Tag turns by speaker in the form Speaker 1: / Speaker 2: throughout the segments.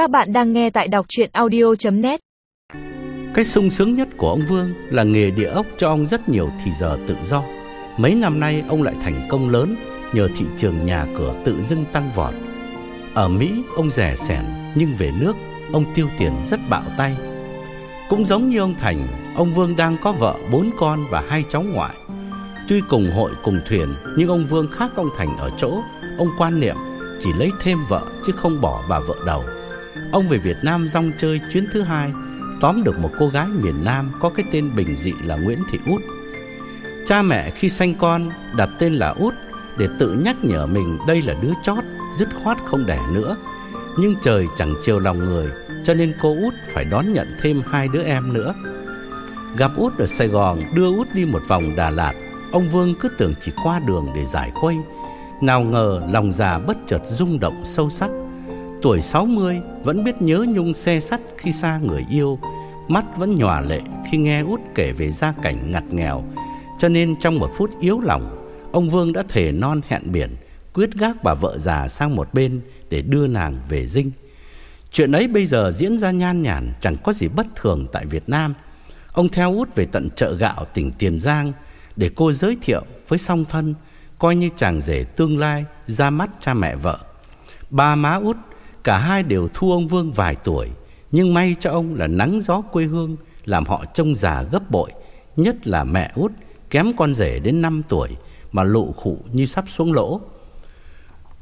Speaker 1: Các bạn đang nghe tại đọc chuyện audio.net
Speaker 2: Cái sung sướng nhất của ông Vương là nghề địa ốc cho ông rất nhiều thì giờ tự do. Mấy năm nay ông lại thành công lớn nhờ thị trường nhà cửa tự dưng tăng vọt. Ở Mỹ ông rẻ sẻn nhưng về nước ông tiêu tiền rất bạo tay. Cũng giống như ông Thành, ông Vương đang có vợ, bốn con và hai cháu ngoại. Tuy cùng hội cùng thuyền nhưng ông Vương khác ông Thành ở chỗ ông quan niệm chỉ lấy thêm vợ chứ không bỏ bà vợ đầu. Ông về Việt Nam rong chơi chuyến thứ hai, tóm được một cô gái miền Nam có cái tên bình dị là Nguyễn Thị Út. Cha mẹ khi sanh con đặt tên là Út để tự nhắc nhở mình đây là đứa chót, dứt khoát không đẻ nữa. Nhưng trời chẳng chiều lòng người, cho nên cô Út phải đón nhận thêm hai đứa em nữa. Gặp Út ở Sài Gòn, đưa Út đi một vòng Đà Lạt, ông Vương cứ tưởng chỉ qua đường để giải khuây. Nào ngờ lòng già bất chợt rung động sâu sắc. Tuổi 60 vẫn biết nhớ nhung xe sắt khi xa người yêu, mắt vẫn nhòa lệ khi nghe Út kể về gia cảnh ngặt nghèo. Cho nên trong một phút yếu lòng, ông Vương đã thề non hẹn biển, quyết gác bà vợ già sang một bên để đưa nàng về dinh. Chuyện ấy bây giờ diễn ra nhan nhản chẳng có gì bất thường tại Việt Nam. Ông theo út về tận chợ gạo tỉnh Tiền Giang để cô giới thiệu với song thân, coi như chàng rể tương lai ra mắt cha mẹ vợ. Ba má út, cả hai đều thua ông Vương vài tuổi, nhưng may cho ông là nắng gió quê hương làm họ trông già gấp bội, nhất là mẹ út kém con rể đến 5 tuổi mà lụ khụ như sắp xuống lỗ.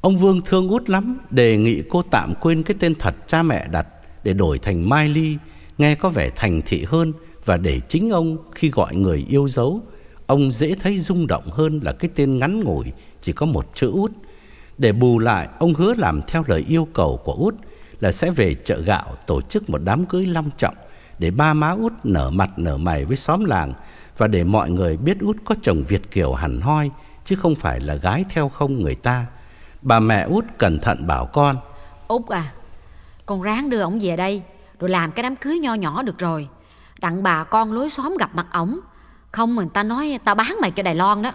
Speaker 2: Ông Vương thương út lắm, đề nghị cô tạm quên cái tên thật cha mẹ đặt để đổi thành Mai Ly, nghe có vẻ thành thị hơn và để chính ông khi gọi người yêu dấu, ông dễ thấy rung động hơn là cái tên ngắn ngủi chỉ có một chữ út. Để bù lại, ông hứa làm theo lời yêu cầu của út là sẽ về chợ gạo tổ chức một đám cưới long trọng để ba má út nở mặt nở mày với xóm làng và để mọi người biết út có chồng Việt kiều hẳn hoi chứ không phải là gái theo không người ta. Bà mẹ út cẩn thận bảo con
Speaker 3: Út à Con ráng đưa ổng về đây Rồi làm cái đám cưới nho nhỏ được rồi Đặng bà con lối xóm gặp mặt ổng Không người ta nói ta bán mày cho Đài Loan đó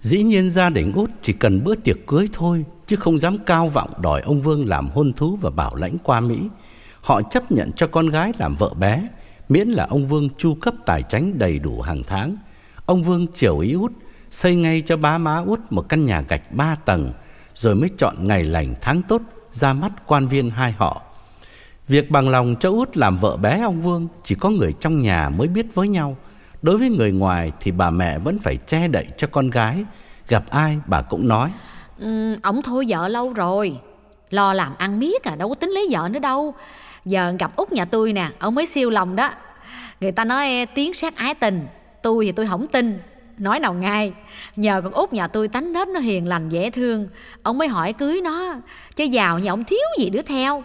Speaker 2: Dĩ nhiên gia đình út chỉ cần bữa tiệc cưới thôi, Chứ không dám cao vọng đòi ông Vương làm hôn thú và bảo lãnh qua Mỹ Họ chấp nhận cho con gái làm vợ bé, Miễn là ông Vương chu cấp tài chính đầy đủ hàng tháng Ông Vương chiều ý út, Xây ngay cho bá má út một căn nhà gạch ba tầng, rồi mới chọn ngày lành tháng tốt ra mắt quan viên hai họ. Việc bằng lòng cho út làm vợ bé ông Vương, chỉ có người trong nhà mới biết với nhau. Đối với người ngoài thì bà mẹ vẫn phải che đậy cho con gái. Gặp ai bà cũng nói.
Speaker 3: Ừ, ông thôi vợ lâu rồi. Lo làm ăn miết à, đâu có tính lấy vợ nữa đâu. Giờ gặp út nhà tôi nè, ông mới siêu lòng đó. Người ta nói tiếng sát ái tình, tôi thì tôi không tin nói nào ngay nhờ con út nhà tôi tánh nết nó hiền lành dễ thương ông mới hỏi cưới nó chứ giàu nhà ông thiếu gì đứa theo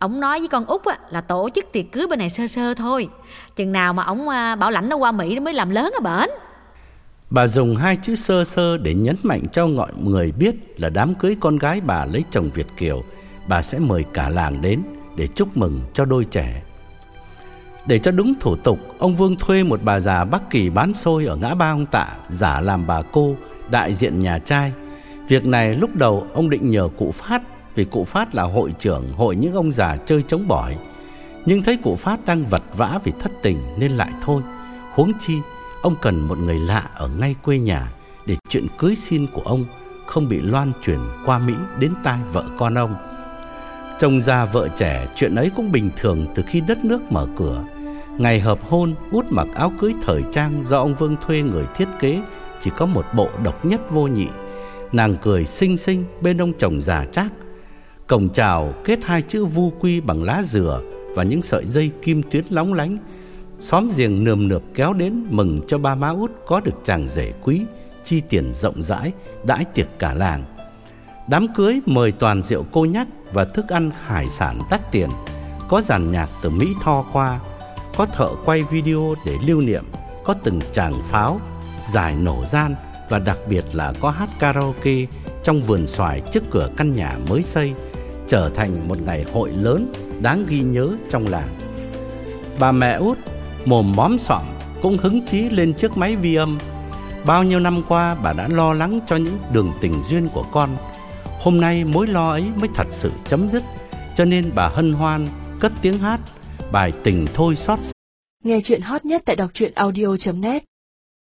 Speaker 3: ông nói với con út á, là tổ chức tiệc cưới bên này sơ sơ thôi. Chừng nào mà ông à, bảo lãnh nó qua mỹ nó mới làm lớn ở bển.
Speaker 2: Bà dùng hai chữ sơ sơ để nhấn mạnh cho mọi người biết là đám cưới con gái bà lấy chồng việt kiều bà sẽ mời cả làng đến để chúc mừng cho đôi trẻ. Để cho đúng thủ tục, ông Vương thuê một bà già Bắc Kỳ bán xôi ở ngã ba ông Tạ giả làm bà cô, đại diện nhà trai. Việc này lúc đầu ông định nhờ cụ Phát vì cụ Phát là hội trưởng hội những ông già chơi chống bỏi. Nhưng thấy cụ Phát đang vật vã vì thất tình nên lại thôi. Huống chi, ông cần một người lạ ở ngay quê nhà để chuyện cưới xin của ông không bị loan truyền qua Mỹ đến tai vợ con ông. Chồng già vợ trẻ, chuyện ấy cũng bình thường từ khi đất nước mở cửa. Ngày hợp hôn, út mặc áo cưới thời trang do ông Vương thuê người thiết kế chỉ có một bộ độc nhất vô nhị. Nàng cười xinh xinh bên ông chồng già trác. Cổng chào kết hai chữ vu quy bằng lá dừa và những sợi dây kim tuyến lóng lánh. Xóm giềng nườm nượp kéo đến mừng cho ba má út có được chàng rể quý, chi tiền rộng rãi, đãi tiệc cả làng. Đám cưới mời toàn rượu cô nhắc và thức ăn hải sản đắt tiền. Có dàn nhạc từ Mỹ Tho qua, có thợ quay video để lưu niệm, có từng chàng pháo, giải nổ gian và đặc biệt là có hát karaoke trong vườn xoài trước cửa căn nhà mới xây, trở thành một ngày hội lớn đáng ghi nhớ trong làng. Bà mẹ út mồm móm xọm cũng hứng chí lên chiếc máy vi âm. Bao nhiêu năm qua bà đã lo lắng cho những đường tình duyên của con Hôm nay mối lo ấy mới thật sự chấm dứt, cho nên bà hân hoan, cất tiếng hát, bài tình thôi xót
Speaker 1: Nghe chuyện hot nhất tại đọc truyện audio.net